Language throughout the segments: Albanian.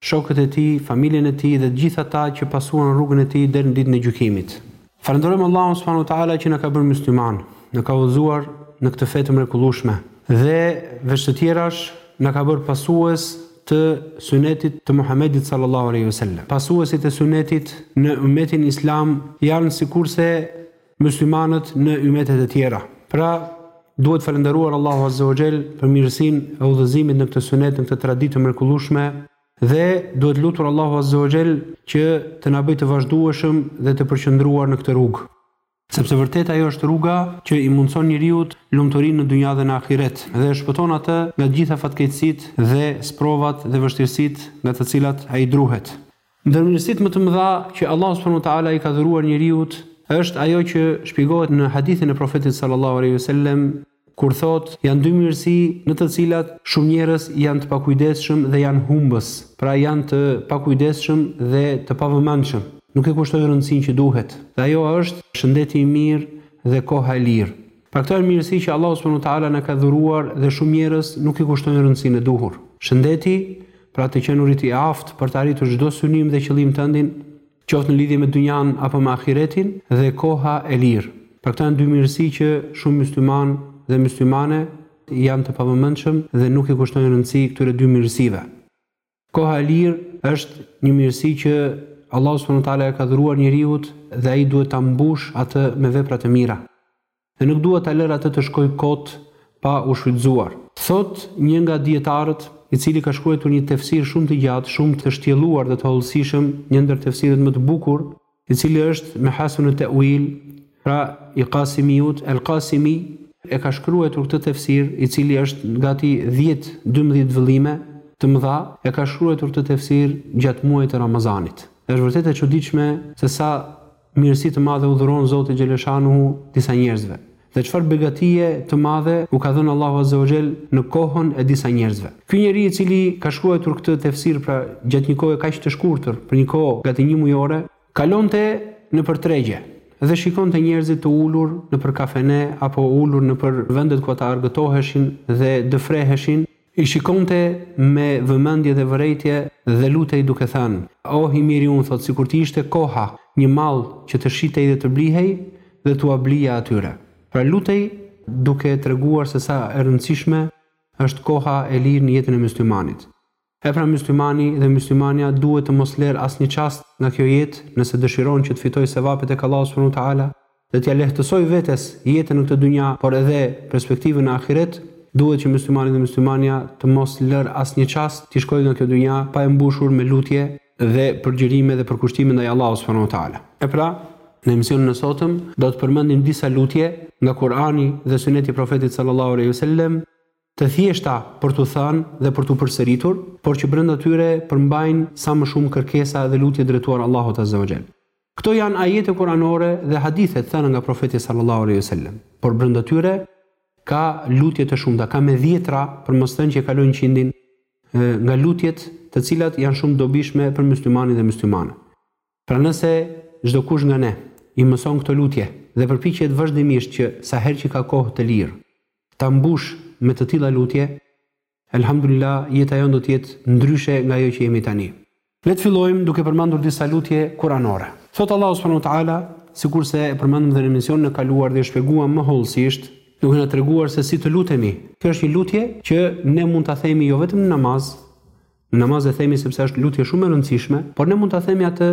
shokët e tij, familjen e tij dhe të gjithë ata që pasuan rrugën e tij deri në Ditën e Gjykimit. Falënderojmë Allahun subhanahu wa ta'ala që na ka bërë myslimanë, na ka udhëzuar në këtë fe të mrekullueshme dhe, veç të tjerash, na ka bërë pasues të Sunetit të Muhamedit sallallahu alejhi ve sellem. Pasuesit e Sunetit në Ummetin Islam janë sikurse myslimanët në ymetet e tjera. Pra, duhet falënderuar Allahu Azza wa Jell për mirësinë e udhëzimit në këtë sunet, në këtë traditë të mrekullueshme dhe duhet lutur Allahu Azza wa Jell që të na bëjë të vazhdueshëm dhe të përqendruar në këtë rrugë. Sepse vërtet ajo është rruga që i mundëson njeriut lumturinë në dynja dhe në ahiret dhe e shpëton atë nga të gjitha fatkeqësitë dhe sprovat dhe vështirësitë nga të cilat ai druhet. Ndër mirësitë më të mëdha që Allahu subhanahu wa ta'ala i ka dhuruar njeriut është ajo që shpjegohet në hadithin e Profetit sallallahu alaihi wasallam kur thotë janë dy mirësi në të cilat shumë njerëz janë të pakujdesshëm dhe janë humbës, pra janë të pakujdesshëm dhe të pavëmendshëm, nuk i kushtojnë rëndësinë që duhet. Dhe ajo është shëndeti i mirë dhe koha e lirë. Pra këto janë mirësi që Allahu subhanahu wa taala na ka dhuruar dhe shumë njerëz nuk i kushtojnë rëndësinë e duhur. Shëndeti, pra të qenurit i aftë për të arritur çdo synim dhe qëllim tëndin, qoftë në lidhje me dynjan apo me ahiretin, dhe koha e lirë. Pra këto janë dy mirësi që shumë myslimanë dhe myslimane janë të pavëmendshëm dhe nuk i kushtojnë rëndësi këtyre dy mirësive. Koha e lirë është një mirësi që Allahu subhanahu wa taala i ka dhuruar njeriut dhe ai duhet ta mbush atë me vepra të mira. Dhe nuk duhet ta lërë atë të shkojë kot pa u shfrytëzuar. Thotë një nga dijetarët, i cili ka shkruajtur një tefsir shumë të gjatë, shumë të shtjelluar dhe të hollësishëm, një ndër tefsirët më të bukur, i cili është Mehasinu te'uil, pra i Qasimiut, El-Qasimi e ka shkruajtur këtë tefsir, i cili është gati dhjetë, dymbëdhjetë vëllime të mëdha, e ka shkruajtur këtë tefsir gjatë muajit të Ramazanit. Është vërtet e çuditshme se sa mirësi të madhe u dhuron Zoti xheleshanuhu disa njerëzve. Dhe çfarë begatie të madhe u ka dhënë Allahu Azza wa Jell në kohën e disa njerëzve. Ky njeri i cili ka shkruajtur këtë tefsir pra gjatë një kohe kaq të shkurtër, për një kohë gati njëmujore, kalonte nëpër tregje dhe shikonte njerëzit të ulur nëpër kafene apo ulur nëpër vendet ku ata argëtoheshin dhe dëfreheshin, I shikonte me vëmendje dhe vërejtje dhe lutej duke thënë, Oh, i miri unë, thotë, sikur të ishte koha, një mall që të shitej dhe të blihej dhe t'ua blija atyre. Pra lutej duke treguar se sa e rëndësishme është koha e lirë në jetën e myslimanit. E pra myslimani dhe myslimanja duhet të mos lërë asnjë çast nga kjo jetë nëse dëshiron që të fitojë sevape tek Allahu subhanahu wa ta'ala, dhe t'ia lehtësojë vetes jetën në këtë dynja, por edhe perspektivën në ahiret, duhet që myslimani dhe myslimania të mos lërë asnjë çast t'i shkojë nga kjo dynja pa e mbushur me lutje, dhe përgjërime dhe përkushtime ndaj Allahut subhanahu wa ta'ala. E pra, në emisionin e sotëm do të përmendim disa lutje nga Kur'ani dhe Suneti i Profetit sallallahu alejhi ve sellem, të thjeshta për t'u thënë dhe për t'u përsëritur, por që brenda tyre përmbajnë sa më shumë kërkesa dhe lutje drejtuar Allahut azza wa jall. Këto janë ajete kuranore dhe hadithe të thëna nga Profeti sallallahu alejhi ve selem. Por brenda tyre ka lutje të shumta, ka me dhjetra, për mos thënë që e kalojnë qindin, nga lutjet të cilat janë shumë të dobishme për myslimanin dhe myslimanen. Pra nëse çdokush nga ne i mëson këto lutje dhe përpiqet vazhdimisht që sa herë që ka kohë të lirë ta mbushë me të tilla lutje, Elhamdulillah, jeta jonë do të jetë ndryshe nga ajo që jemi tani. Le të fillojmë duke përmendur disa lutje kuranore. Thotë Allahu subhanahu wa ta'ala, sikurse e përmendëm dhe në emisionin e kaluar dhe e shpjeguam më hollësisht, duke na treguar se si të lutemi. Kjo është një lutje që ne mund ta themi jo vetëm në namaz, në namaz e themi sepse është lutje shumë e rëndësishme, por ne mund ta themi atë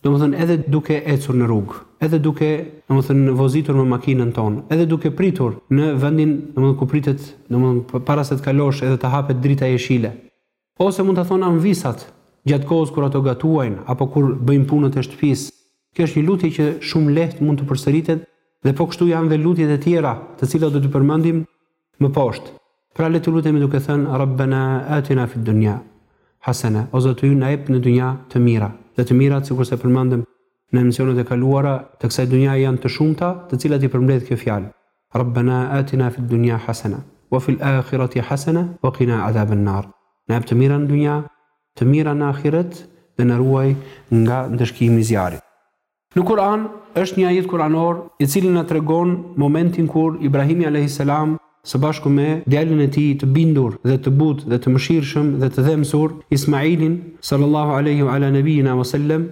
Domethënë edhe duke ecur në rrugë, edhe duke, domethënë, vozitur me makinën tonë, edhe duke pritur në vendin, domethënë, ku pritet, domethënë, para se të kalosh edhe të hapet drita jeshile. Ose mund ta thonë amvisat, gjatë kohës kur ato gatuajnë apo kur bëjnë punët e shtëpisë. Kjo është një lutje që shumë lehtë mund të përsëritet dhe po kështu janë dhe lutjet e tjera, të cilat do t'i përmendim, Më poshtë. Pra le të lutemi duke thënë, Rabbena atina fid dunya hasene, O Zoti ynë na jep në dynja të mira. Dhe të mirat, sikurse përmendëm në emisionet e kaluara, të kësaj dynjaje janë të shumta, të cilat i përmbledh kjo fjalë, Rabbena atina fid dunya hasene, wa fil akhirati hasene, wa qina adhaben nar. Na jep të mira në dynja, të mira në ahiret dhe na ruaj nga ndëshkimi i zjarrit. Në Kur'an është një ajet kur'anor i cili na tregon momentin kur Ibrahimi alejhi selam së bashku me djalin e tij të bindur dhe të butë dhe të mëshirshëm dhe të dhembsur, Ismailin, sallallahu alejhi wa ala nabiyina wa sellem,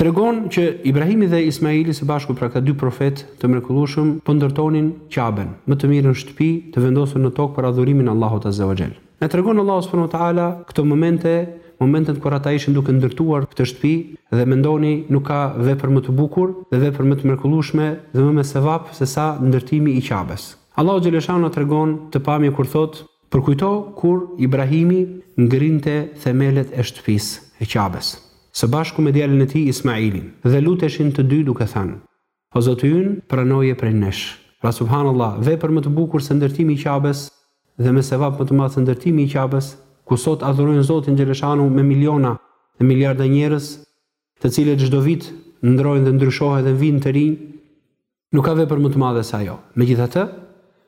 tregon që Ibrahimi dhe Ismaili së bashku pra këta dy profetë të mrekullueshëm po ndërtonin Qaben, më të mirën shtëpi të vendosur në tokë për adhurimin e Allahut azza wa xhel. Na tregon Allahu subhanahu wa ta'ala këto momente, momentet kur ata ishin duke ndërtuar këtë shtëpi dhe mendoni nuk ka vepër më të bukur dhe vepër më të mrekullueshme dhe më me sevap se sa ndërtimi i Qabes. Allahu xheleshanu na tregon këtë pamje kur thotë, Përkujto kur Ibrahimi ngrinte themelet e shtëpisë, e Qabes, së bashku me djalin e tij Ismailin, dhe luteshin të dy duke thënë, O Zoti ynë, pranoje prej nesh. Pra subhanallah, vepër më të bukur se ndërtimi i Qabes dhe me sevap më të madh se ndërtimi i Qabes, ku sot adhurojnë Zotin xheleshanu me miliona dhe miliarda njerëz, të cilët çdo vit ndrojnë dhe ndryshohen dhe vijnë të rinj, nuk ka vepër më të madhe se ajo. Megjithatë,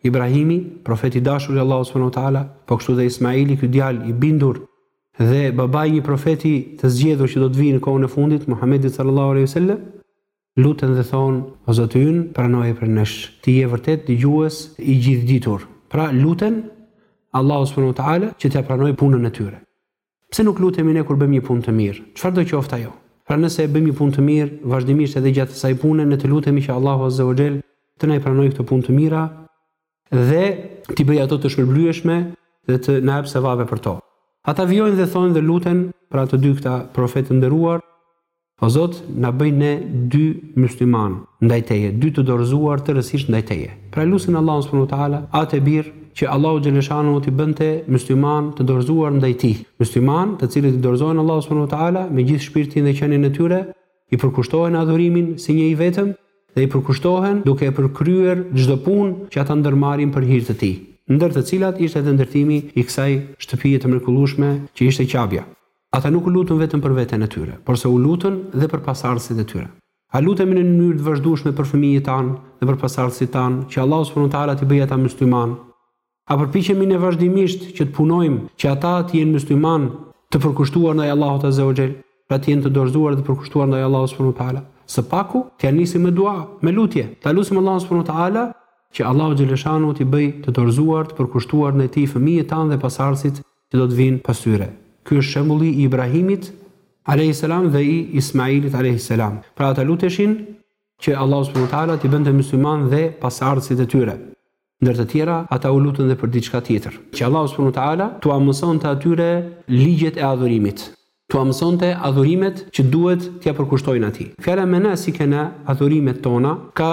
Ibrahimi, profeti i dashur i Allahut subhanahu wa taala, po kështu dhe Ismaili, ky djalë i bindur dhe babai i një profeti të zgjedhur që do të vijë në kohën e fundit, Muhamedit sallallahu alejhi ve sellem, Luten dhe thonë, O Zoti ynë, pranoje prej nesh. Ti je vërtet Dëgjues i Gjithëditur. Pra, luten Allahut subhanahu wa ta'ala që t'ia pranojë punën e tyre. Pse nuk lutemi ne kur bëjmë një punë të mirë, çfarëdo qoftë ajo? Pra nëse e bëjmë një punë të mirë, vazhdimisht edhe gjatë asaj pune ne të lutemi që Allahu azza wa xhel të na i pranojë këto punë të mira, dhe t'i bëjë ato të shpërblyeshme dhe të na japë sevape për to. Ata vijojnë dhe thonë dhe luten pra të dy këta profetë të nderuar, O Zot, na bëj ne dy musliman ndaj teje, dy të dorëzuar tërësisht ndaj teje. Pra lusin Allahun subhanahu wa taala atë e bir që Allahu xheleshanu t'i bënte musliman të dorëzuar ndaj tij. Musliman, të cilët i dorëzohen Allahut subhanahu wa taala me gjithë shpirtin dhe qenien e tyre, i përkushtohen adhurimin si një i vetëm dhe i përkushtohen duke e përkryer çdo punë që ata ndërmarrin për hir të tij, ndër të cilat ishte edhe ndërtimi i kësaj shtëpie të mrekullueshme që ishte Qabja. Ata nuk u lutën vetëm për veten e tyre, porse u lutën dhe për pasardhësit e tyre. A lutemi ne në mënyrë të vazhdueshme për fëmijët tanë dhe për pasardhësit tanë, që Allahu subhanahu wa taala t'i bëjë ata myslimanë? A përpiqemi ne vazhdimisht që të punojmë që ata të jenë myslimanë të përkushtuar ndaj Allahut azze wa xhel, pra të jenë të dorëzuar dhe të përkushtuar ndaj Allahut subhanu teala? Së paku, t'ia nisim me dua, me lutje, ta lusim Allahun subhanu teala që Allahu xheleshanu t'i bëjë të dorëzuar, të përkushtuar ndaj tij fëmijët tanë dhe pasardhësit që do të vijnë pas tyre. Ky është shembulli i Ibrahimit alayhis salam dhe i Ismailit alayhis salam. Pra ata luteshin që Allahu subhanu teala t'i bënte myslimanë dhe pasardhësit e tyre. Ndër të tjera, ata u lutën dhe për diçka tjetër. Që Allahu subhanahu wa ta'ala t'ua mësonte atyre ligjet e adhurimit. T'ua mësonte adhurimet që duhet t'ia përkushtojnë Atij. Fjala menasikena, adhurimet tona, ka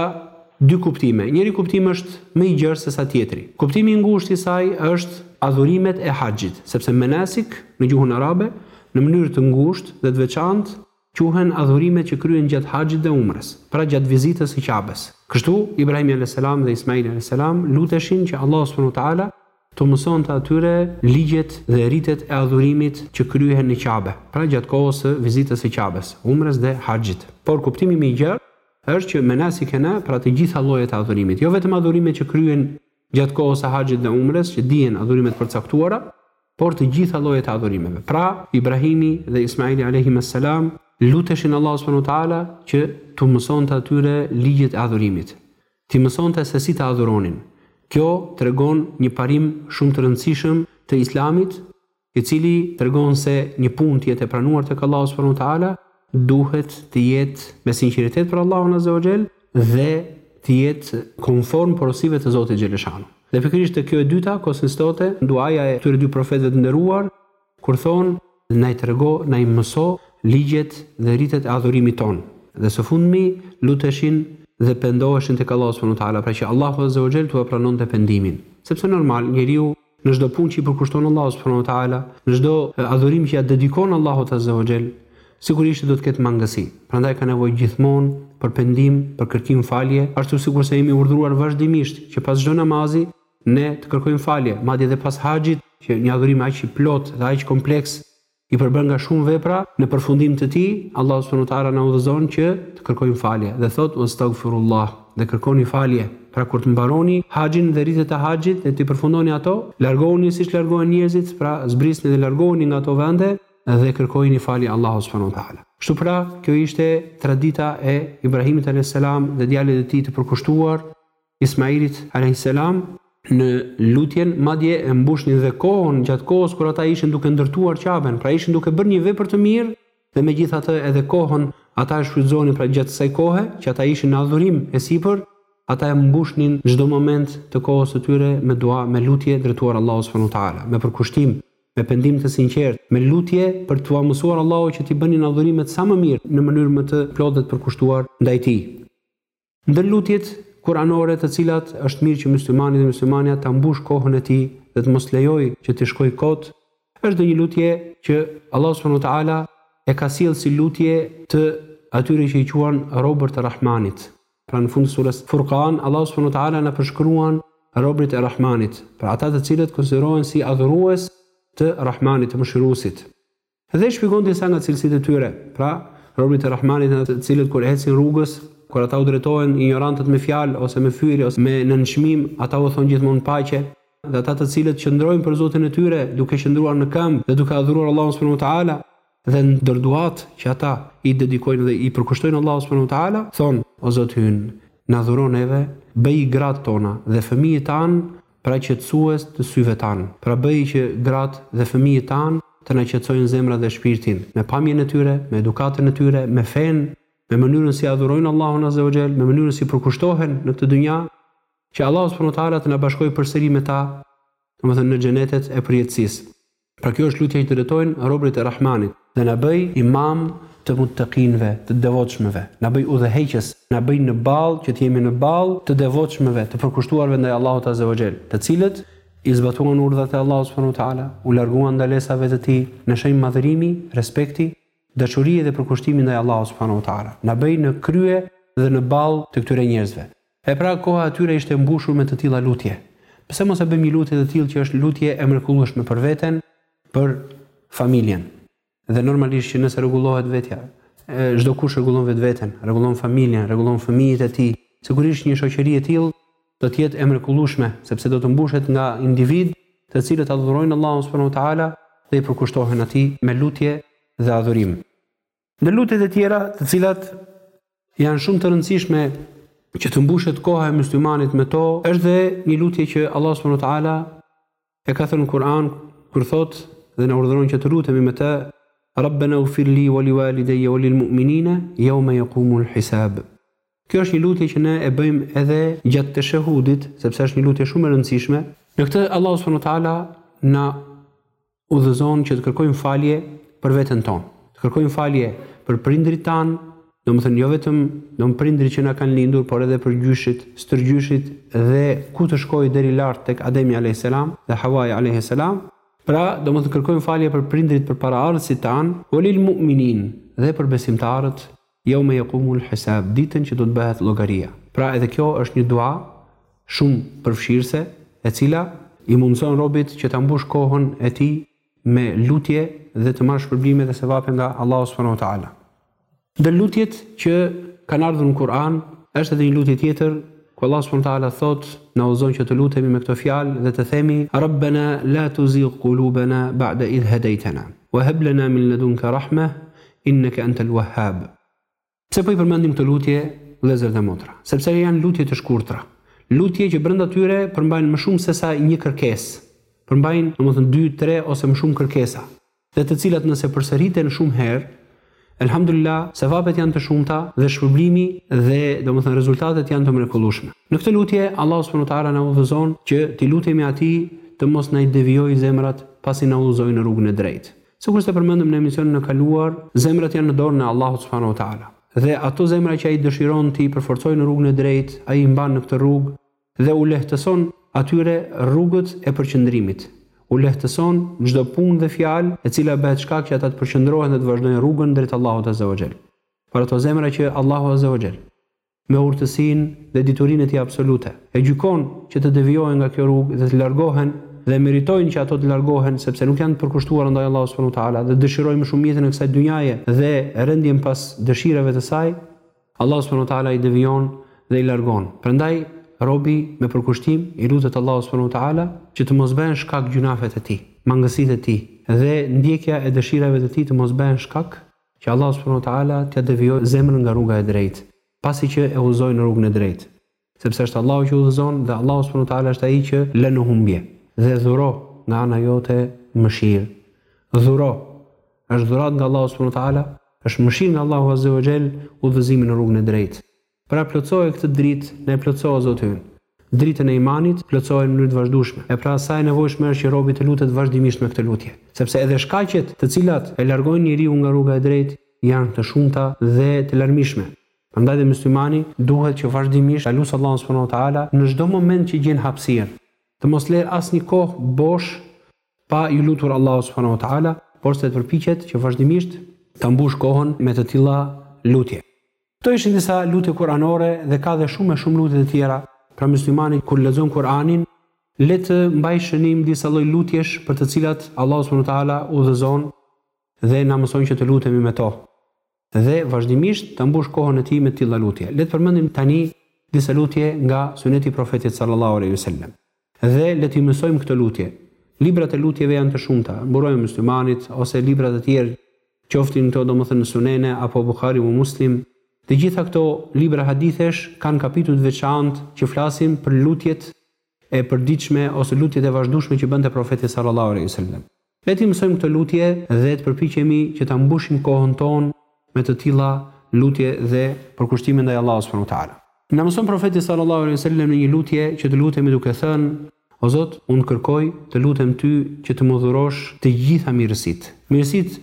dy kuptime. Njëri kuptim është më i gjerë sesa tjetri. Kuptimi i ngushtë i saj është adhurimet e haxhit, sepse menasik në gjuhën arabe, në mënyrë të ngushtë dhe të veçantë, Quhen adhurimet që kryhen gjatë haxhit dhe umres, pra gjatë vizitës së Qabes. Kështu, Ibrahimi alejhis selam dhe Ismaili alejhis selam luteshin që Allahu subhanahu wa ta'ala t'u mësonte atyre ligjet dhe ritet e adhurimit që kryhen në Qabe, pra gjatë kohës së vizitës së Qabes, umres dhe haxhit. Por kuptimi më i gjerë është që menasikena, pra të gjitha llojet e adhurimit, jo vetëm adhurimet që kryhen Gjatë kohës së Haxhit dhe Umres që dihen adhurimet përcaktuara, por të gjitha llojet e adhurimeve. Pra, Ibrahimi dhe Ismaili alejhime selam luteshin Allahut subhanu teala që t'u mësonte atyre ligjet e adhurimit, t'i mësonte se si ta adhuronin. Kjo tregon një parim shumë të rëndësishëm të Islamit, i cili tregon se një punë të jetë e pranuar tek Allahu subhanahu wa ta'ala duhet të jetë me sinqeritet për Allahun azza wa jall dhe të jetë konform porosive të Zotit xheleshanu. Dhe pikërisht tek kjo e dyta konsistonte duaja e këtyre dy profetëve të nderuar kur thonë na i trego, na i mëso ligjet dhe ritet e adhurimit tënd. Dhe së fundmi luteshin dhe pendoheshin tek Allahu subhanahu wa ta'ala, pra që Allahu azza wa jall t'ua pranonte pendimin. Sepse normal njeriu Në çdo punë që i përkushton Allahut subhanahu wa ta'ala, në çdo adhurim që ia dedikon Allahut azza wa jall, sigurisht do të ketë mangësi. Prandaj ka nevojë gjithmonë për pendim, për kërkim falje, ashtu sikurse jemi urdhëruar vazhdimisht që pas çdo namazi ne të kërkojmë falje, madje edhe pas haxhit, që një adhurim aq i plotë dhe aq kompleks, I përbërë nga shumë vepra, në përfundim të tij, Allahu subhanahu wa ta'ala na udhëzon që të kërkojmë falje dhe thotë, "Wastagfirullah", dhe kërkoni falje. Pra kur të mbaroni haxhin dhe ritet e haxhit dhe t'i përfundoni ato, largohuni siç largohen njerëzit, pra zbrisni dhe largohuni nga ato vende dhe kërkojini falje Allahut subhanahu wa ta'ala. Kështu pra, kjo ishte tradita e Ibrahimit alejhis selam dhe djalit të tij të përkushtuar, Ismailit alejhis-selam në lutjen, madje e mbushnin dhe kohën gjatë kohës kur ata ishin duke ndërtuar Qaben, pra ishin duke bërë një vepër të mirë dhe megjithatë edhe kohën ata e shfrytëzonin pra gjatë kësaj kohe që ata ishin në adhurim e sipër ata e mbushnin çdo moment të kohës së tyre me dua, me lutje drejtuar Allahut subhanahu wa ta'ala, me përkushtim, me pendim të sinqertë, me lutje për t'ua mësuar Allahu që t'i bënin adhurimet sa më mirë, në mënyrë më të plotë dhe të përkushtuar ndaj Tij. Ndër lutjet Kur'anore të cilat është mirë që myslimani dhe myslimanja ta mbushë kohën e tij dhe të mos lejojë që t'i shkojë kot, është dhe një lutje që Allahu subhanahu wa ta'ala e ka sjellë si lutje të atyre që i quan robër të Rahmanit. Pra në fund të surës Furqan, Allahu subhanahu wa ta'ala na përshkruan robërit e Rahmanit, pra ata të cilët konsiderohen si adhurues të Rahmanit, të Mëshiruesit. Dhe shpjegon disa nga cilësitë e tyre, pra, robërit e Rahmanit ata të cilët kur ecin rrugës, kur ata u drejtohen injorantët me fjalë ose me fyerje ose me nënçmim, ata u thonë gjithmonë paqe, dhe ata të cilët qëndrojnë për Zotin e tyre duke qëndruar në këmbë dhe duke adhuruar Allahun subhanehu ve teala, dhe ndër duat që ata i dedikojnë dhe i përkushtojnë Allahut subhanehu ve teala, thonë, O Zoti ynë, na dhuro neve, bëji gratë tona dhe fëmijët tanë Pra qetësues të syve tanë. Pra bëj që gratë dhe fëmijët tanë të na qetësojnë zemrat dhe shpirtin, me pamjen e tyre, me edukatën e tyre, me fenë, me mënyrën si adhurojnë Allahun azze o xhel, me mënyrën si përkushtohen në këtë dynja, që Allahu subhanu wa ta'ala të na bashkojë përsëri me ta, domethënë në xhenetet e përjetësisë. Pra kjo është lutja që drejtojnë robërit e Rahmanit. Dhe na bëj imam të muttakinëve, të devotshmëve. Na bëj udhëheqës, na bëj në ballë që të jemi në ballë të devotshmëve, të përkushtuarve ndaj Allahut azze wa xhel, të cilët i zbatuan urdhrat e Allahut subhanu wa ta'ala, u larguan ndalesave të Tij, në shenjë madhërimi, respekti, dashurie dhe përkushtimi ndaj Allahut subhanu wa ta'ala. Na bëj në krye dhe në ballë të këtyre njerëzve. E pra, koha e tyre ishte e mbushur me të tilla lutje. Pse mos e bëjmë një lutje të tillë që është lutje e mrekullueshme për veten, për familjen. Dhe normalisht që nëse rregullohet vetja, çdokush rregullon vetveten, rregullon familjen, rregullon fëmijët e tij, sigurisht një shoqëri e tillë do të jetë e mrekullueshme, sepse do të mbushet nga individë të cilët adhurojnë Allahun subhanehu teala dhe i përkushtohen Atij me lutje dhe adhurim. Ndër lutjet e tjera, të cilat janë shumë të rëndësishme që të mbushet koha e muslimanit me to, është dhe një lutje që Allah subhanahu wa taala e ka thënë në Kur'an kur thotë dhe na urdhëron që të lutemi me të Rabbena ghfirli wa liwalidayya wa lilmu'minina yawma yaqumul hisab. Kjo është një lutje që ne e bëjmë edhe gjatë teshehudit, sepse është një lutje shumë e rëndësishme. Në këtë Allahu subhanahu wa taala na udhëzon që të kërkojmë falje për veten tonë. Të kërkojmë falje për prindërit tanë, domethënë jo vetëm dom prindërit që na kanë lindur, por edhe për gjyshit, stërgjyshit dhe ku të shkojë deri lart tek Ademi alayhis salam dhe Hawai alayhis salam. Pra, domethënë kërkojmë falje për prindërit, për paraardhësit tanë, wa lil mu'minin dhe për besimtarët Jeume jekumul hisab, ditën që do të bëhet llogaria. Pra edhe kjo është një dua shumë përfshirëse e cila i mundëson robit që ta mbushë kohën e tij me lutje dhe të marrë shpërblime dhe sevape nga Allahu subhanahu wa ta'ala. Ndër lutjet që kanë ardhur në Kur'an është edhe një lutje tjetër ku Allahu subhanahu wa ta'ala thotë, na udhëzon që të lutemi me këto fjalë dhe të themi, Rabbena la tuzigh kulubena ba'de idh hedejtena, wa heb lena min ledunke rahmeh, Inneke entel wahhab Pse po i përmendim këto lutje, vëllezër dhe motra? Sepse janë lutje të shkurtra. Lutje që brenda tyre përmbajnë më shumë sesa një kërkesë. Përmbajnë, domethënë, dy, tre ose më shumë kërkesa. Dhe të cilat nëse përsëriten shumë herë, Elhamdulilah, sevapet janë të shumta dhe shpërblimi dhe, domethënë, rezultatet janë të mrekullueshme. Në këtë lutje, Allahu subhanahu wa ta'ala na udhëzon që t'i lutemi Atij të mos na i devijojë zemrat pasi na udhëzoi në rrugën e drejtë. Sikurse përmendëm në emisionin e kaluar, zemrat janë në dorën e Allahut subhanahu wa ta'ala. Dhe ato zemra që Ai dëshiron t'i përforcojë në rrugën e drejtë, Ai i mban në këtë rrugë dhe u lehtëson atyre rrugët e përqendrimit. U lehtëson çdo punë dhe fjalë e cila bëhet shkak që ata të përqendrohen dhe të vazhdojnë rrugën drejt Allahut azza wa xhel. Por ato zemra që Allahu azza wa xhel. me urtësinë dhe diturinë e tij absolute, e gjykon që të devijohen nga kjo rrugë dhe të largohen dhe meritojnë që ato të largohen sepse nuk janë të përkushtuara ndaj Allahut subhanahu wa ta'ala dhe dëshirojnë më shumë jetën e kësaj dynjaje dhe rendjen pas dëshirave të saj, Allahu subhanahu wa ta'ala i devijon dhe i largon. Prandaj, robi me përkushtim i lutet Allahut subhanahu wa ta'ala që të mos bëhen shkak gjynafet e tij, mangësitë e tij dhe ndjekja e dëshirave të tij të mos bëhen shkak Që Allahu subhanahu wa ta'ala t'ia devijojë zemrën nga rruga e drejtë, pasi që e udhëzoi në rrugën e drejtë. Sepse është Allahu që udhëzon dhe Allahu subhanahu wa ta'ala është Ai që lë në humbje. Dhe dhuro nga ana jote mëshirë. Dhuro. Është dhuratë nga Allahu subhanahu wa ta'ala, është mëshirë nga Allahu azze wa xhel udhëzimi në rrugën e drejtë. Pra plotësoje këtë dritë ne plotësoje o Zoti ynë. Dritën e imanit plotësoje në mënyrë të vazhdueshme, e pra sa e nevojshme është që robi të lutet vazhdimisht me këtë lutje. Sepse edhe shkaqet të cilat e largojnë njeriun nga rruga e drejtë janë të shumta dhe të larmishme. Prandaj dhe myslimani duhet që vazhdimisht ta lusë Allahun subhanahu wa ta'ala në çdo moment që gjen hapësirë. Të mos lërë asnjë kohë bosh pa iu lutur Allahut subhanahu wa ta'ala, porse të përpiqet që vazhdimisht ta mbushë kohën me të tilla lutje. Këto ishin disa lutje kuranore dhe ka dhe shumë e shumë lutje të tjera. Pra myslimani kur lexon Kuranin, le të mbajë shënim disa lloj lutjesh për të cilat Allahu subhanahu wa taala udhëzon dhe na mëson që të lutemi me to. Dhe vazhdimisht ta mbush kohën e tij me tilla lutje. Le të përmendim tani disa lutje nga Suneti i Profetit sallallahu alejhi ve sellem. Dhe le t'i mësojmë këto lutje. Librat e lutjeve janë të shumta, Mburoja e Myslimanit, ose libra të tjerë, qoftin këto domethënë Sunene apo Buhariu e Muslimi. Të gjitha këto libra hadithesh kanë kapituj të veçantë që flasin për lutjet e përditshme ose lutjet e vazhdueshme që bënte Profeti sallallahu alejhi ve sellem. Le t'i mësojmë këto lutje dhe të përpiqemi që ta mbushim kohën tonë me të tilla lutje dhe përkushtime ndaj Allahut subhanahu wa ta'ala. Na mëson Profeti sallallahu alejhi ve sellem në një lutje që të lutemi duke thënë, O Zot, unë kërkoj, të lutem Ty që të më dhurosh të gjitha mirësitë. Mirësitë,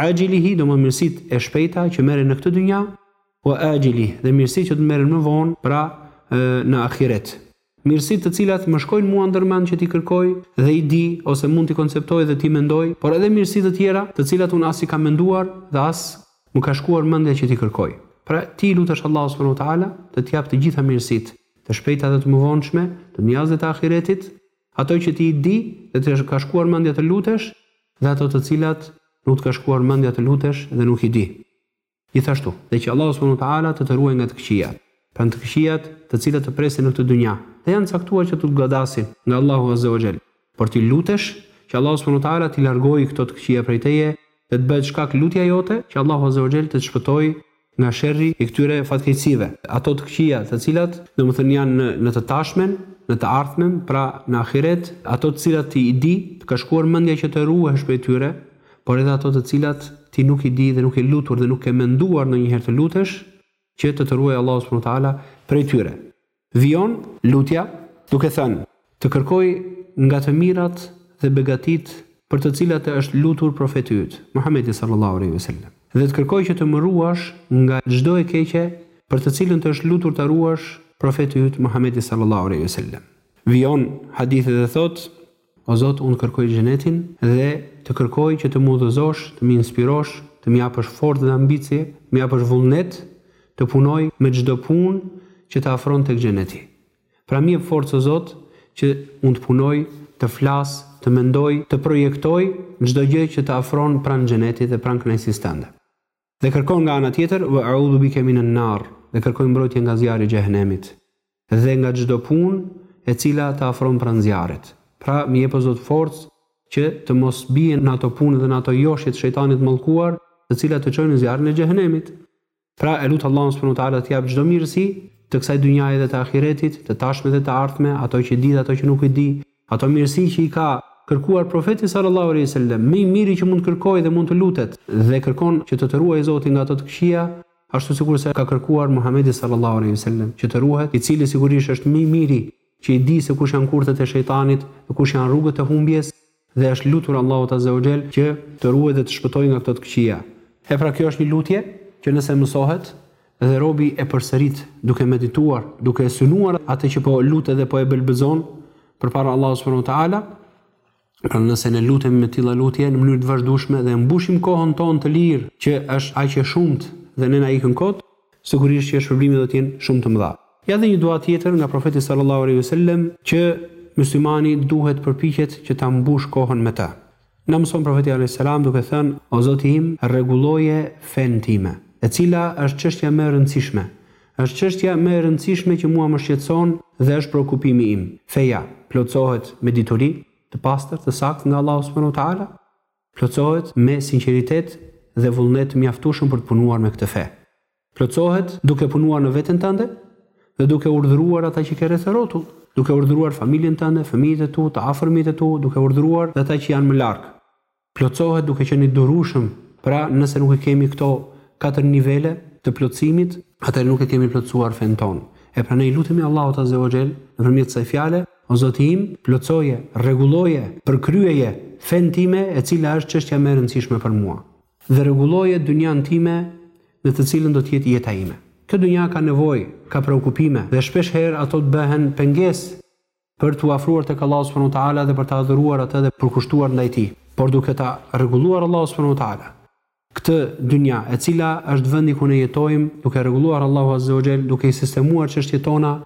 Ajilihi, domethënë mirësitë e shpejta që merren në këtë dynja, Wa ajilih, dhe mirësitë që të merren më vonë, pra në Ahiret. Mirësi të cilat më shkojnë mua ndër mend që t'i kërkoj dhe i di ose mund t'i konceptoj dhe t'i mendoj, por edhe mirësi të tjera, të cilat unë as i kam menduar dhe as më ka shkuar mendja që t'i kërkoj. Pra, ti i lutesh Allahut subhanahu wa ta'ala të të japë të gjitha mirësitë, të shpejta dhe të mëvonshme, të dunjas dhe të ahiretit, ato që ti i di dhe të ka shkuar mendja të lutesh dhe ato të cilat nuk të ka shkuar mendja të lutesh dhe nuk i di. Gjithashtu, dhe që Allahu subhanahu wa ta'ala të të ruajë nga të këqijat. Pra, të këqijat, të cilat të presin në këtë dynja, dhe janë caktuar që të të godasin, nga Allahu azze wa xhel. Por ti lutesh, që Allahu subhanahu wa ta'ala t'i largojë këto të këqija prej teje, dhe të bëhet shkak lutja jote, që Allahu azze wa xhel të të shpëtojë nga sherri i këtyre fatkeqësive. Ato të këqija, të cilat, domethënë janë në, në të tashmen, në të ardhmen, pra në ahiret, ato të cilat ti i di, të ka shkuar mendja që të ruhesh prej tyre, por edhe ato të cilat ti nuk i di dhe nuk je lutur dhe nuk ke menduar ndonjëherë të lutesh që të të ruajë Allahu subhanahu wa ta'ala prej tyre. Vijon lutja duke thënë, Të kërkoj nga të mirat dhe begatitë për të cilat të është lutur Profeti yt, Muhamedi sallallahu alejhi ve sellem. Dhe të kërkoj që të më ruash nga çdo e keqe për të cilën të është lutur ta ruash Profeti yt, Muhamedi sallallahu alejhi ve sellem. Vijon hadithi dhe thotë, O Zot unë të kërkoj xhenetin dhe të kërkoj që të më udhëzosh të më inspirosh të më japësh forcë dhe ambicie të më japësh vullnet të punoj me çdo punë që të afron tek xheneti pra më jep forcë o Zot që unë të punoj të flas të mendoj të projektoj çdo gjë që të afron pranë xhenetit dhe pranë kënaqësisë tënde. Dhe kërkon nga ana tjetër, Wa a'udhu bike min an-nar, dhe kërkoj mbrojtje nga zjarri i Xhehenemit, dhe nga çdo punë e cila të afron pranë zjarrit. Pra, më jep o Zot forcë që të mos bie në ato punë dhe në ato joshje të shejtanit të mallkuar, të cilat të çojnë në zjarrin e Xhehenemit. Pra, e lut Allahun subhanahu wa ta'ala të të japë çdo mirësi, të kësaj dynjaje dhe të ahiretit, të tashme dhe të ardhme, ato që di dhe ato që nuk i di, Ato mirësi që i ka kërkuar Profeti sal-Lallahu alejhi ve sellem, më i miri që mund të kërkojë dhe mund të lutet, dhe kërkon që të të ruajë Zoti nga ato të këqija, ashtu sikurse ka kërkuar Muhamedi sal-Lallahu alejhi ve sellem, që të ruhet, i cili sigurisht është më i miri që i di se kush janë kurthet e shejtanit, kush janë rrugët e humbjes, dhe i është lutur Allahut azze wa xhel që të ruajë dhe të shpëtojë nga këto të këqija. E pra kjo është një lutje që nëse mësohet Dhe robi e përsërit, duke medituar, duke e synuar atë që po lutet dhe po e bëlbëzon përpara Allahut subhanahu wa taala. Pra nëse ne lutemi me tilla lutje në mënyrë të vazhdueshme dhe mbushim kohën tonë të lirë, që është aq e shumtë dhe ne na ikën kot, sigurisht që shpërblimet do të jenë shumë të mëdha. Ja dhe një dua tjetër nga Profeti sallallahu alejhi ve sellem që myslimani duhet përpiqet që ta mbushë kohën me të. Na mëson Profeti alejhi selam duke thënë, O Zoti im, rregulloje fenë time. E cila është çështja më e rëndësishme? Është çështja më e rëndësishme që mua më shqetëson dhe është preokupimi im. Feja, plotësohet me dituri, të pastër, të saktë nga Allahu subhanahu wa ta'ala, plotësohet me sinqeritet dhe vullnet të mjaftueshëm për të punuar me këtë fe. Plotësohet duke punuar në veten tënde dhe duke urdhëruar ata që ke rreth e rrotull, duke urdhëruar familjen tënde, fëmijët e tu, të afërmit e tu, duke urdhëruar dhe ata që janë më larg. Plotësohet duke qenë i durueshëm, pra nëse nuk e kemi këto katër nivele të plotësimit, atëherë nuk e kemi plotësuar fenë tonë. E prandaj lutemi Allahut azze wa xhel nëpërmjet kësaj fjale, O Zoti im, plotësoje, rregulloje, përkryeje fenë time e cila është çështja më e rëndësishme për mua. Dhe rregulloje dynjanë time në të cilën do të jetë jeta ime. Kjo dynja ka nevojë, ka preokupime dhe shpesh herë ato të bëhen pengesë për t'u afruar tek Allahu subhanahu wa ta'ala dhe për ta adhuruar Atë dhe përkushtuar ndaj Tij. Por duke ta rregulluar Allahu subhanahu wa ta'ala këtë dynja, e cila është vendi ku ne jetojmë, duke e rregulluar Allahu azze wa xhel, duke i sistemuar çështjet tona,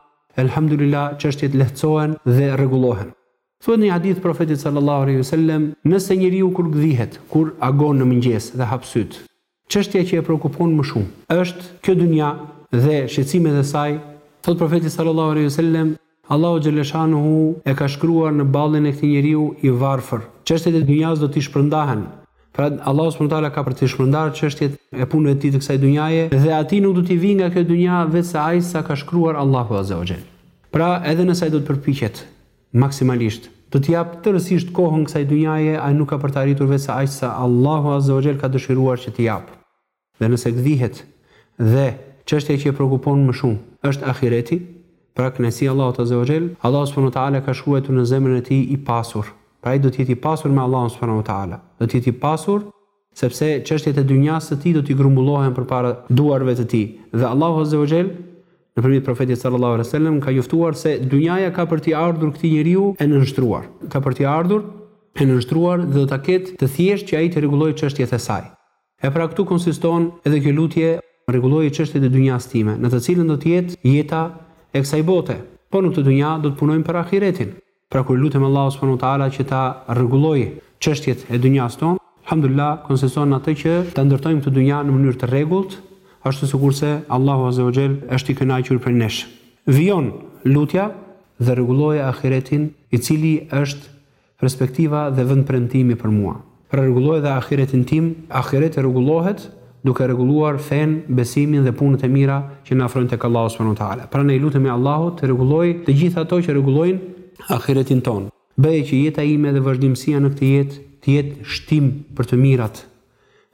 elhamdulilah, çështjet lehtësohen dhe rregullohen. Thuhet në një hadith të Profetit sallallahu alejhi ve sellem, Nëse njeriu kur gdhihet, kur agon në mëngjes dhe hap sytë, çështja që e preokupon më shumë është kjo dynja dhe shqetësimet e saj, thotë Profeti sallallahu alejhi ve sellem, Allahu xhelle shanuhu e ka shkruar në ballin e këtij njeriu i varfër, çështjet e dynjasë do t'i shpërndahen, pra Allahu subhanahu wa taala ka për t'i shpërndarë çështjet e punëve të tij të kësaj dynjaje dhe atij nuk do t'i vijë nga kjo dynja veçse aq sa ka shkruar Allahu azza wa xhel. Pra edhe nëse ai do të përpiqet maksimalisht, do t'i japë tërësisht kohën kësaj dunjaje, ai nuk ka për të arritur veçse aq sa Allahu azze wa xhel ka dëshiruar që t'i japë. Dhe nëse gdhihet dhe çështja që e preokupon më shumë është ahireti, pra kënaqësia e Allahut azze wa xhel, Allahu subhanahu wa ta'ala e ka shkruajtur në zemrën e tij i pasur, pra ai do të jetë i pasur me Allahun subhanahu wa ta'ala, do të jetë i pasur, Sepse çështjet e dynjasë së tij do t'i grumbullohen përpara duarve të tij. Dhe Allahu azze wa xhell, nëpërmjet Profetit sallallahu alejhi ve sellem, ka njoftuar se dynjaja ka për t'i ardhur këtij njeriu e nënshtruar. Ka për t'i ardhur e nënshtruar dhe do ta ketë të thjeshtë që ai t'i rregullojë çështjet e saj. E pra këtu konsiston edhe kjo lutje, Rregulloji çështjet e dynjasë time, në të cilën do të jetë jeta e kësaj bote. Po në këtë dynja do të punojmë për ahiretin. Pra kur lutemi Allahut subhanahu wa ta'ala që ta rregullojë çështjet e dynjasë tonë, Elhamdulillah konsiston në atë që ta ndërtojmë këtë dynja në mënyrë të rregullt, ashtu sikurse Allahu azza wa jall është i kënaqur prej nesh. Vijon lutja dhe rregulloje ahiretin i cili është perspektiva dhe vendpremtimi për mua. Rregulloje dhe ahiretin tim, ahireti rregullohet duke rregulluar fenë, besimin dhe punët e mira që na afrojnë tek Allahu subhanahu wa ta'ala. Prandaj i lutemi Allahut të rregullojë të gjitha ato që rregullojnë ahiretin tonë. Bëje që jeta ime dhe vazhdimësia në këtë jetë të jetë shtim për të mirat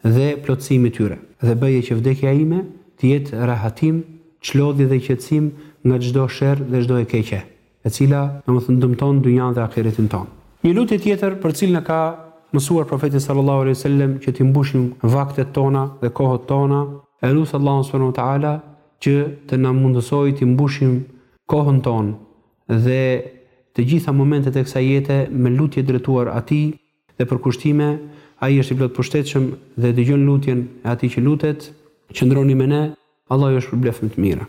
dhe plotësimi i tyre. Dhe bëje që vdekja ime të jetë rehatim, çlodhje dhe qetësim nga çdo sherr dhe çdo e keqe. e cila, domethënë, dëmton dynjanë dhe ahiretin tonë. Një lutje tjetër për të cilën na ka mësuar Profeti sallallahu alejhi ve sellem që t'i mbushim vaktet tona dhe kohët tona, e lus Allahun subhanahu wa taala që të na mundësojë t'i mbushim kohën tonë dhe të gjitha momentet e kësaj jete me lutje drejtuar Atij dhe përkushtime, Ai është i plotpushtetshëm dhe dëgjon lutjen e atij që lutet, qëndroni me ne, Allahu ju shpërbleftë me të mira.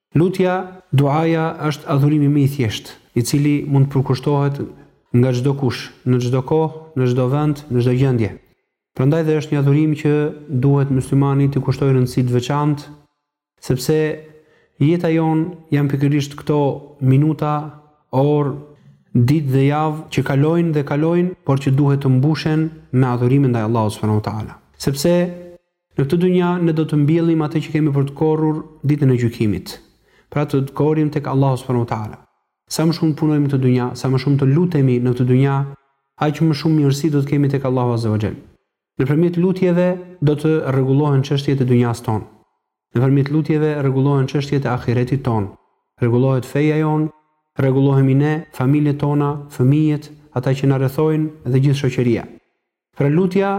Lutja, duaja, është adhurimi më i thjeshtë, i cili mund të përkushtohet nga çdokush, në çdo kohë, në çdo vend, në çdo gjendje. Prandaj dhe është një adhurim që duhet muslimani t'i kushtojë rëndësi të veçantë, sepse jeta jonë janë pikërisht këto minuta, orë, ditë dhe javë që kalojnë dhe kalojnë, por që duhet të mbushen me adhurime ndaj Allahut subhanahu wa ta'ala. Sepse Në këtë dynja ne do të mbjellim atë që kemi për të korrur Ditën e Gjykimit. Pra për të korrim tek Allahu subhanahu wa ta'ala. Sa më shumë të punojmë në këtë dynja, sa më shumë të lutemi në këtë dynja, aq më shumë mirësi do të kemi tek Allahu azza wa jall. Nëpërmjet lutjeve do të rregullohen çështjet e dynjasë tonë. Nëpërmjet lutjeve rregullohen çështjet e ahiretit tonë. Rregullohet feja jonë, rregullohemi ne, familjet tona, fëmijët, ata që na rrethojnë dhe gjithë shoqëria. Pra lutja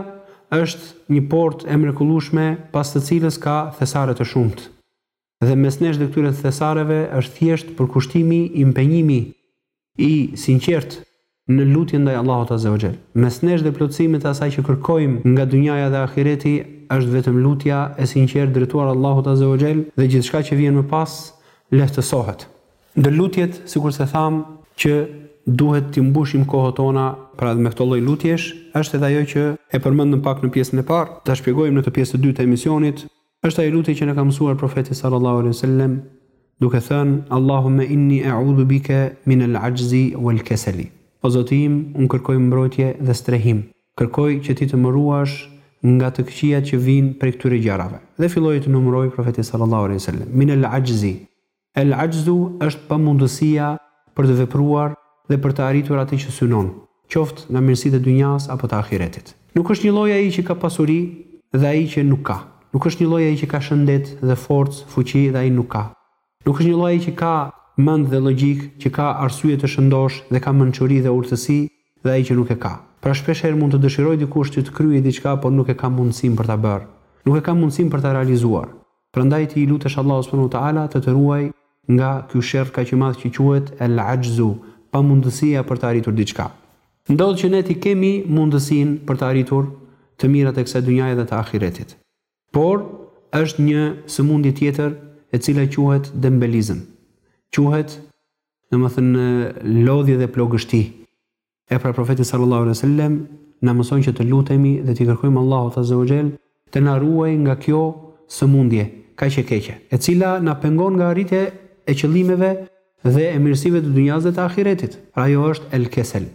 është një portë e mrekullueshme pas të cilës ka thesare të shumtë. Dhe mes nesh dhe këtyre thesareve është thjesht përkushtimi impenjimi i sinqertë në lutje ndaj Allahut azze o xhel. Mes nesh dhe plotësimit të asaj që kërkojmë nga dynjaja dhe ahireti është vetëm lutja e sinqertë drejtuar Allahut azze o xhel dhe gjithçka që vjen më pas lehtësohet. Ndër lutjet, sikurse thamë, që duhet t'i mbushim kohët tona, pra dhe me këto lloj lutjesh, është edhe ajo që e përmendëm pak në pjesën e parë, ta shpjegojmë në këtë pjesë të dytë të emisionit, është ajo lutje që na ka mësuar Profeti sallallahu alejhi ve sellem, duke thënë, Allahumme inni e'udhu bike minel ajzi wal keseli. O Zoti im, unë kërkoj mbrojtje dhe strehim. Kërkoj që ti të më ruash nga të këqijat që vijnë prej këtyre gjërave. Dhe filloi të numërojë Profeti sallallahu alejhi ve sellem, minel ajzi, El ajzu është pamundësia për të vepruar dhe për të arritur atë që synon, qoftë nga mirësitë e dynjasë apo të ahiretit. Nuk është njëlloj ai që ka pasuri dhe ai që nuk ka. Nuk është njëlloj ai që ka shëndet dhe forcë, fuqi, dhe ai nuk ka. Nuk është njëlloj ai që ka mend dhe logjikë, që ka arsye të shëndoshë dhe ka mençuri dhe urtësi, dhe ai që nuk e ka. Pra shpeshherë mund të dëshirojë dikush që të kryejë diçka por nuk e ka mundësinë për ta bërë. Nuk e ka mundësinë për ta realizuar. Prandaj ti i lutesh Allahut subhanahu wa ta'ala të të ruajë nga ky sherr kaq i madh që quhet El-Ajzu, pamundësia për të arritur diçka. Ndodh që ne t'i kemi mundësinë për të arritur të mirat e kësaj dunjaje dhe të Ahiretit. Por, është një sëmundje tjetër e cila quhet dembelizëm. Quhet, domethënë, lodhje dhe plogështi. E pra Profeti sallallahu alejhi ve sellem na mëson që të lutemi dhe t'i kërkojmë Allahut azza wa xhel të na ruajë nga kjo sëmundje kaq e keqe, e cila na pengon nga arritja e qëllimeve dhe e mirësive të dynjasë dhe të ahiretit. Pra ajo është el kesel.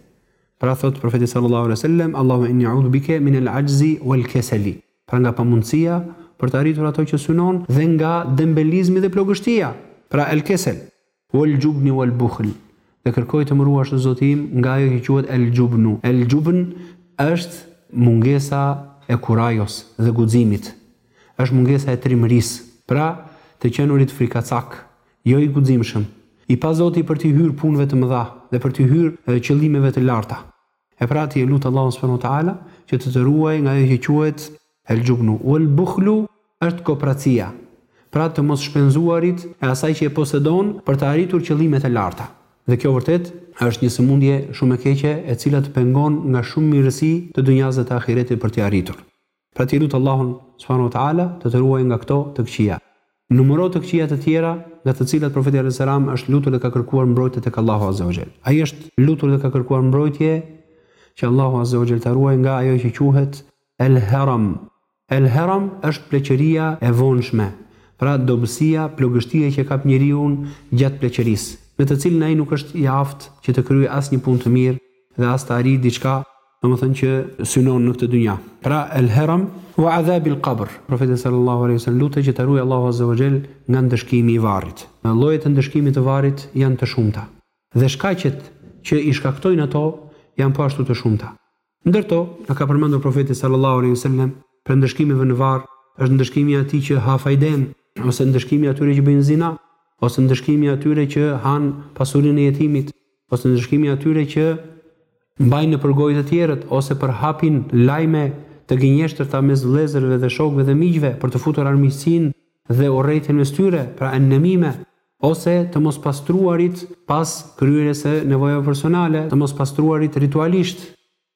Pra thotë Profeti sallallahu alejhi ve sellem, Allahumma inni a'udhu bike min el ajzi wal keseli. Pra nga pamundësia për të arritur ato që synon dhe nga dembelizmi dhe plogështia. Pra el kesel. Wal jubni wal bukhl, dhe kërkoj të më ruash o Zoti im nga ajo që quhet el jubnu, el jubn është mungesa e kurajos dhe guximit, është mungesa e trimërisë, pra të qenurit frikacak, jo i guximshëm, i pazoti për t'i hyrë punëve të mëdha dhe për t'i hyrë qëllimeve të larta. E pra ti e lut Allahun subhanahu wa ta'ala që të të ruajë nga ajo që quhet El Jubnu wal Bukhlu është kopracia, pra të mos shpenzuarit e asaj që e posedon për të arritur qëllimet e larta. Dhe kjo vërtet është një sëmundje shumë e keqe e cila të pengon nga shumë mirësi të dunjasë dhe të ahiretit për t'i arritur. Pra ti e lut Allahun subhanahu wa ta'ala të të ruajë nga këto të këqija. Numëro të këqija të tjera nga të cilat Profeti alejhi selam është lutur dhe ka kërkuar mbrojtje tek Allahu azza wa xhel. Ai është lutur dhe ka kërkuar mbrojtje që Allahu azza wa xhel ta ruajë nga ajo që quhet El Heram. El Heram është pleqëria e vonshme, pra dobësia, plogështia që kap njeriun gjatë pleqërisë, në të cilën ai nuk është i aftë që të kryejë asnjë punë të mirë, dhe as të arrijë diçka, domethënë që synon në këtë dynja. Pra el heram wa adhabil qabr. Profeti sallallahu alaihi wasallam lutet që ta ruajë Allahu azza wa xhel nga ndëshkimi i varrit. Llojet e ndëshkimit të varrit janë të shumta dhe shkaqet që i shkaktojnë ato janë po ashtu të shumta. Ndër to, na ka përmendur profeti sallallahu alaihi wasallam prej ndëshkimeve në varr, është ndëshkimi i atij që ha fajdenë ose ndëshkimi i atyre që bëjnë zina ose ndëshkimi i atyre që hanë pasurinë e jetimit ose ndëshkimi i atyre që mbajnë nëpër gojë të tjerët ose përhapin lajme të gënjeshtërta mes vëllezërve dhe shokëve dhe miqve për të futur armiqësinë dhe urrejtjen mes tyre, pra en-nemime, ose të mospastruarit pas kryerjes së nevojave personale, të mospastruarit ritualisht.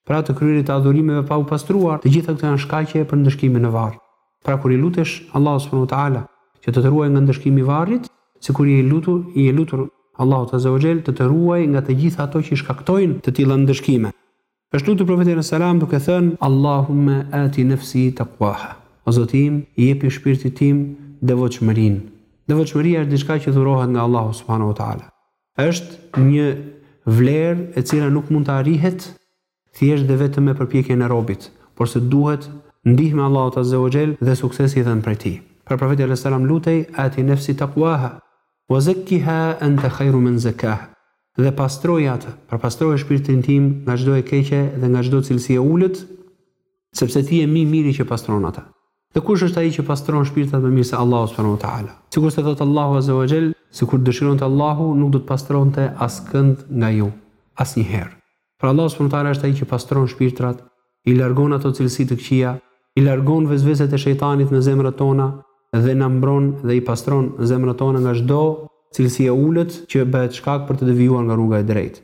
Pra të kryerit të adhurimeve pa u pastruar, të gjitha këto janë shkaqe për ndëshkimin në varr. Pra kur i lutesh Allahut subhanahu wa ta'ala që të të ruajë nga ndëshkimi i varrit, sikur i je lutur, i je lutur Allahut azza wa xhel të të ruajë nga të gjitha ato që i shkaktojnë të tilla ndëshkime. Është lutur Profeti alejhi selam duke thënë, Allahumme ati nefsi taqwaha, O Zoti im, i jepi shpirtit tim devotshmërinë. Devotshmëria është diçka që dhurohet nga Allahu subhanahu wa ta'ala. Është një vlerë e cila nuk mund të arrihet thjesht dhe vetëm me përpjekjen e robit, porse duhet ndihma e Allahut azze wa xhel dhe suksesi i dhënë prej tij. Pra Profeti alejhi selam lutej, Ati nefsi takwaha, wa zekkiha ente khajru men zekkaha, Dhe pastroje atë, pra pastroje shpirtin tim nga çdo e keqe dhe nga çdo cilësi e ulët, sepse ti je më i miri që pastron atë. Dhe kush është ai që pastron shpirtrat më mirë se Allahu subhanahu wa ta'ala? Sikurse thotë Allahu azza wa jall, sikur dëshironte Allahu, nuk do të pastronte askënd nga ju, asnjëherë. Pra Allahu subhanahu wa ta'ala është ai që pastron shpirtrat, i largon ato cilësi të këqija, i largon vesveset e shejtanit në zemrat tona dhe na mbron dhe i pastron zemrat tona nga çdo cilësi e ulët që bëhet shkak për të devijuar nga rruga e drejtë.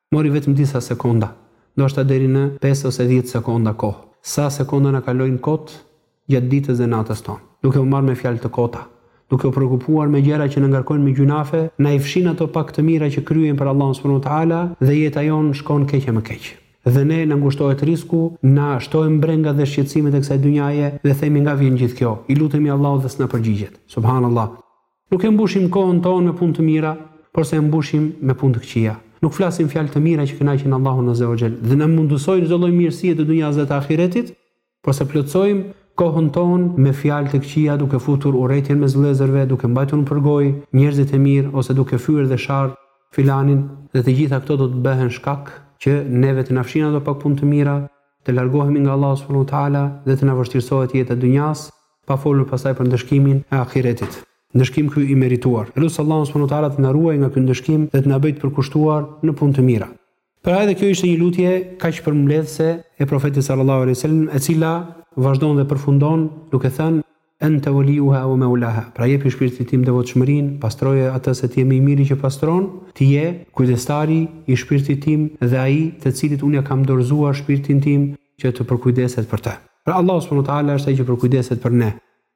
Mori vetëm disa sekonda, ndoshta deri në pesë ose dhjetë sekonda kohë. Sa sekonda na kalojnë kot gjatë ditës dhe natës tonë, duke u marrë me fjalë të kota, duke u preokupuar me gjëra që na ngarkojnë me gjynahe, na i fshijnë ato pak të mira që kryejmë për Allahun subhanahu wa ta'ala dhe jeta jonë shkon keq e më keq. Dhe ne na ngushtohet risku, na shtohen brenga dhe shqetësimet e kësaj dynjaje dhe themi nga vjen gjithë kjo, i lutemi Allahut dhe s'na përgjigjet. Subhanallah! Nuk e mbushim kohën tonë me punë të mira, porse e mbushim me punë të këqija. Nuk flasim fjalë të mira që kënaqin Allahun azze wa xhel dhe na mundësojnë çdo lloj mirësie të dunjas dhe të ahiretit, porse plotësojmë kohën tonë me fjalë të këqija duke futur urrejtjen mes vëllezërve, duke mbajtur nëpër gojë njerëzit e mirë ose duke fyer dhe sharë filanin, dhe të gjitha këto do të bëhen shkak që neve të na fshijnë ato pak punë të mira, të largohemi nga Allahu subhanahu wa taala dhe të na vështirësohet jeta e dunjas Pa folur pastaj për ndëshkimin e Ahiretit. Ndëshkim ky i merituar. E lus Allahun subhanahu wa teala të na ruajë nga ky ndëshkim dhe të na bëjë të përkushtuar në punë të mira. Pra edhe kjo ishte një lutje kaq përmbledhëse e Profetit sallallahu alejhi ve selem, e cila vazhdon dhe përfundon duke thënë, Ente walijuha wa maulaha, pra jepi shpirtit tim devotshmërinë, pastroje atë se ti je më i miri që pastron, ti je kujdestari i shpirtit tim dhe ai, të cilit unë ia kam dorëzuar shpirtin tim, që të përkujdeset për të. Pra Allahu subhanahu wa ta'ala është ai që përkujdeset për ne.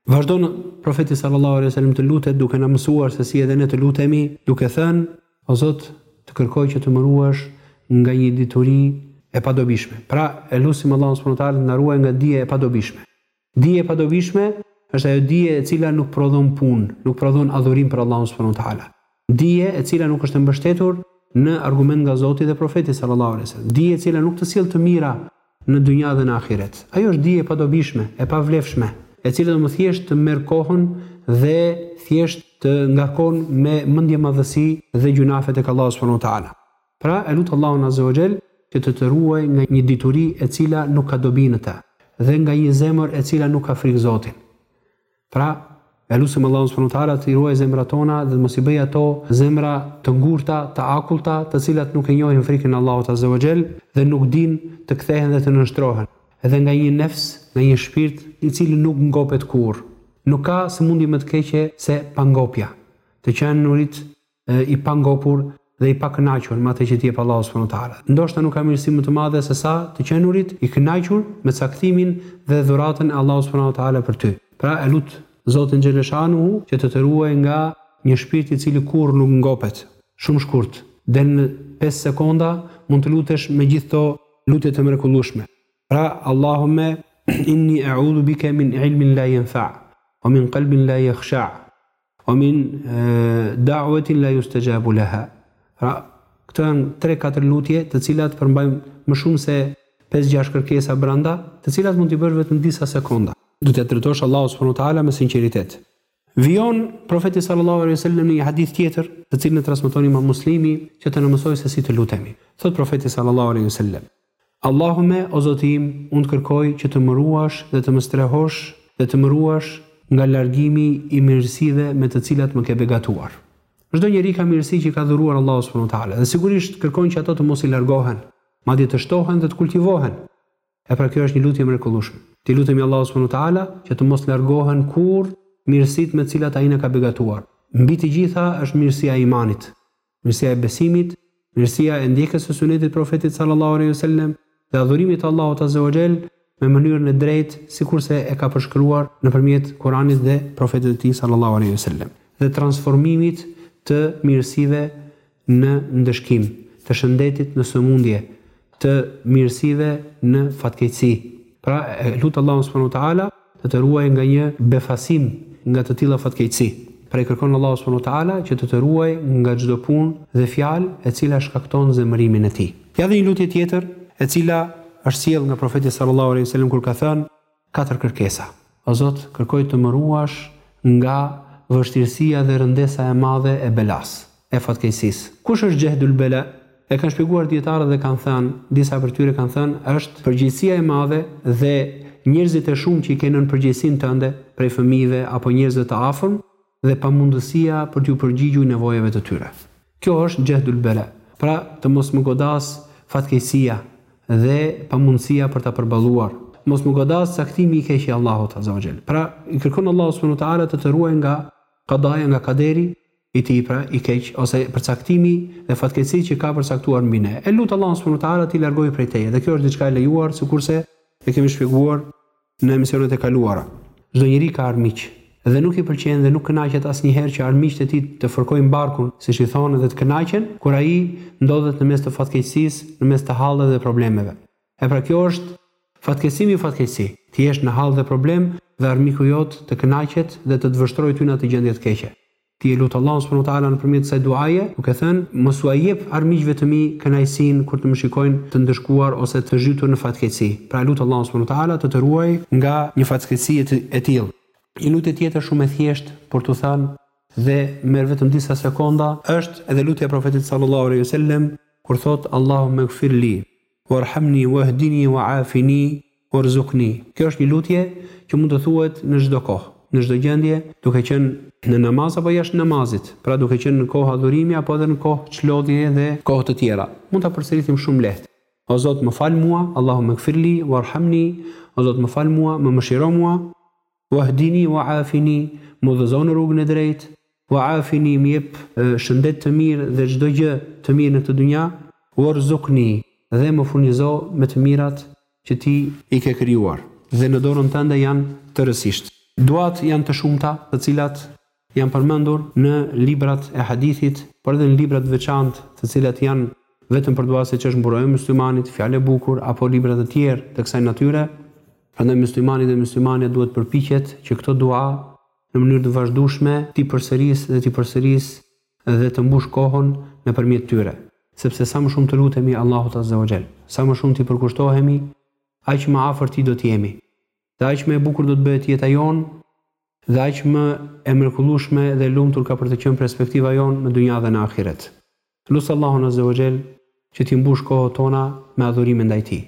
Vazhdon Profeti sallallahu alejhi ve selem të lutet duke na mësuar se si edhe ne të lutemi, duke thënë, O Zot, të kërkoj që të më ruash nga një dituri e padobishme. Pra, e lusim Allahun subhanahu wa ta'ala të na ruajë nga dija e padobishme. Dije e padobishme është ajo dije e cila nuk prodhon punë, nuk prodhon adhurim për Allahun subhanehu ve teala. Dije e cila nuk është e mbështetur në argument nga Zoti dhe Profeti sallallahu alejhi ve sellem. Dije e cila nuk të sjell të mira në dynja dhe në ahiret. Ajo është dije e padobishme, e pavlefshme, e cila do më thjesht të merr kohën dhe thjesht të ngarkon me mendjemadhësi dhe gjynahe tek Allahu subhanehu ve teala. Pra, e lut Allahun Azze ue Xhel që të të ruajë nga një dituri e cila nuk ka dobi në të, dhe nga një zemër e cila nuk ka frikë Zotin. Pra, e lusim Allahun Subhanehu wa Taala t'i ruajë zemrat tona dhe të mos i bëjë ato zemra të ngurta, të akullta, të cilat nuk e njohin frikën e Allahut Azze ue Xhel dhe nuk dinë të kthehen dhe të nënshtrohen, dhe nga një nefs, nga një shpirt, i cili nuk ngopet kurrë. Nuk ka sëmundje më të keqe se pangopja, të qenurit, i pangopur dhe i pakënaqur me atë që të jep Allahu subhanahu wa ta'ala. Ndoshta nuk ka mirësi më të madhe sesa të qenurit i kënaqur me caktimin dhe dhuratën e Allahut subhanahu wa ta'ala për ty. Pra e lut Zotin xhelle shanuhu që të të ruajë nga një shpirt i cili kurrë nuk ngopet. Shumë shkurt, deri në pesë sekonda, mund të lutesh me gjithë këto lutje të mrekullueshme. Pra Allahumme inni e'udhu bike min ilmin la jenfa' wa min kalbin la jekhsha' Wa min da'watin la yustajabu laha. Pra, këto janë tre katër lutje të cilat përmbajnë më shumë se pesë gjashtë kërkesa brenda, të cilat mund t'i bësh vetëm disa sekonda. duke t'ia drejtosh Allahut subhanahu wa ta'ala me sinqeritet. Vijon Profeti sallallahu alejhi ve sellem në një hadith tjetër, të cilin e transmeton Imam Muslimi, që të na mësojë se si të lutemi. Thotë Profeti sallallahu alejhi ve sellem, Allahume o Zoti im unë të kërkoj që të më ruash dhe të më strehosh dhe të më ruash nga largimi i mirësive me të cilat më ke begatuar. Çdo njeri ka mirësi që i ka dhuruar Allahu subhanahu wa taala dhe sigurisht kërkon që ato të mos i largohen, madje të shtohen dhe të kultivohen. E pra kjo është një lutje e mrekullueshme. T'i lutemi Allahut subhanahu wa taala që të mos largohen kurrë mirësitë me të cilat ai na ka begatuar. Mbi të gjitha është mirësia e imanit. Mirësia e besimit, mirësia e ndjekjes së Sunetit të Profetit sallallahu alejhi ve sellem dhe adhurimit të Allahut azze ue xhel me mënyrën e drejtë sikurse e ka përshkruar nëpërmjet Kuranit dhe Profetit të Tij sallallahu alejhi ve sellem dhe transformimit të mirësive në ndëshkim, të shëndetit në sëmundje, të mirësive në fatkeqësi. Pra, e lut Allahun subhanu wa ta'ala të të ruajë nga një befasim nga të tilla fatkeqësi. Pra i kërkon Allahut subhanu wa ta'ala që të të ruajë nga çdo punë dhe fjalë e cila shkakton zemërimin e tij. Ja dhe një lutje tjetër e cila është sjellë nga Profeti sallallahu alejhi ve sellem kur ka thënë, Katër kërkesa. O Zot, kërkoj të më ruash nga vështirësia dhe rëndesa e madhe e belasë, e fatkeqësisë. Kush është xhehdul bela? E kanë shpjeguar dijetarët dhe kanë thënë, disa prej tyre kanë thënë, është përgjegjësia e madhe dhe njerëzit e shumtë që i ke nën përgjegjësinë tënde, prej fëmijëve apo njerëzve të afërm, dhe pamundësia për t'iu përgjigjur nevojave të tyre. Kjo është xhehdul bela, pra të mos më godasë fatkeqësia dhe pamundësia për ta përballuar, të mos më godasë caktimi i keq i Allahut azza wa xhell. Pra, i kërkon Allahut subhanu teala të të ruajë nga kadaja, nga kaderi i tij, pra i keq, ose përcaktimi dhe fatkeqësitë që ka përcaktuar mbi ne. E lut Allahun subhanu teala t'i largojë prej teje, dhe kjo është diçka e lejuar, sikurse e kemi shpjeguar Në emisionet e kaluara, çdo njeri ka armiq. Dhe nuk i pëlqen dhe nuk kënaqet asnjëherë që armiqtë e tij të fërkojnë barkun, siç i thonë, dhe të kënaqen kur ai ndodhet në mes të fatkeqësisë, në mes të halleve dhe problemeve. E pra kjo është fatkeqësi mbi fatkeqësi, të jesh në hall dhe problem dhe armiku jot të kënaqet dhe të të vështrojë ty në atë gjendje të keqe. Ti e lut Allahun subhanu teala nëpërmjet kësaj duaje, duke thënë, Mos ua jep armiqve të mi kënaqësinë kur të më shikojnë të ndëshkuar ose të zhytur në fatkeqësi. Pra lut Allahun subhanu teala të të ruajë nga një fatkeqësi e tillë. Një lutje tjetër shumë e thjeshtë për t'u thënë dhe merr vetëm disa sekonda, është edhe lutja e Profetit sallallahu alejhi ve sellem, kur thotë, Allahumma ighfir li. Warhamni wahdini waafini warzuqni Kjo është një lutje që mund të thuhet në çdo kohë, në çdo gjendje, duke qenë në namaz apo jashtë namazit, pra duke qenë në kohë adhurimi apo edhe në kohë çlodhjeje dhe kohë të tjera. Mund ta përsëritim shumë lehtë, O Zot, më fal mua, Allahumma ighfirli, warhamni, O Zot, më fal mua, më mëshiro mua, Wahdini wa afini, më udhëzo në rrugën e drejtë, wa afini, më jep shëndet të mirë dhe çdo gjë të mirë në këtë dynja, warzuqni, dhe më furnizo me të mirat që ti i ke krijuar, dhe në dorën tënde janë tërësisht. Duatë janë të shumta, të cilat janë përmendur në librat e hadithit, por edhe në libra të veçantë, të cilat janë vetëm për dua siç është Mburoja e Muslimanit, Fjala e Bukur apo libra të tjerë të kësaj natyre, prandaj muslimani dhe muslimanja duhet të përpiqet që këto dua në mënyrë të vazhdueshme t'i përsërisë dhe t'i përsërisë dhe të mbushë kohën nëpërmjet tyre. Sepse sa më shumë t'i lutemi Allahut Azza wa Jall, sa më shumë t'i përkushtohemi, aq më afër Tij do të jemi. dhe aq më e bukur do të bëhet jeta jonë dhe aq më e mrekullueshme dhe e lumtur ka për të qenë perspektiva jonë në dynja dhe në ahiret. Lus Allahun Azze wa Xhel që t'i mbushë kohët tona me adhurime ndaj Tij,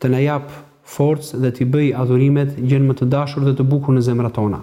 të na japë forcë dhe t'i bëjë adhurimet gjënë më të dashur dhe të bukur në zemrat tona.